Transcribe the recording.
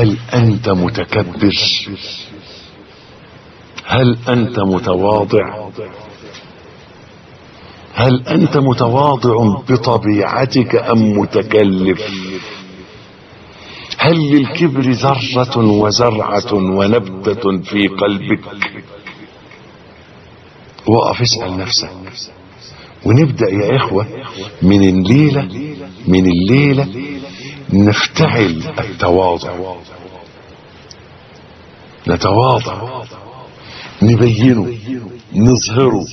هل أنت متكبر؟ هل أنت متواضع؟ هل أنت متواضع بطبيعتك أم متكلف؟ هل للكبر ذرة وزرعة ونبتة في قلبك؟ وقف اسأل نفسك. ونبدأ يا إخوة من الليلة من الليلة نفتعل التواضع. نتواضع. نبينه. نظهره.